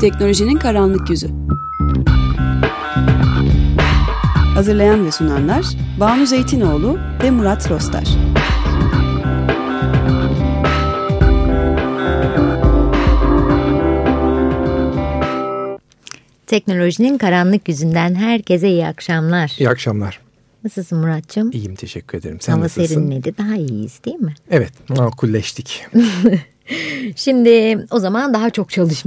Teknolojinin karanlık yüzü. Hazırlayan ve sunanlar Banu Zeytinoğlu ve Murat Rostar. Teknolojinin karanlık yüzünden herkese iyi akşamlar. İyi akşamlar. Nasılsın Muratçım? İyiyim teşekkür ederim. Sen Hava nasılsın? serinledi daha iyiyiz değil mi? Evet makulleştik. Şimdi o zaman daha çok çalışma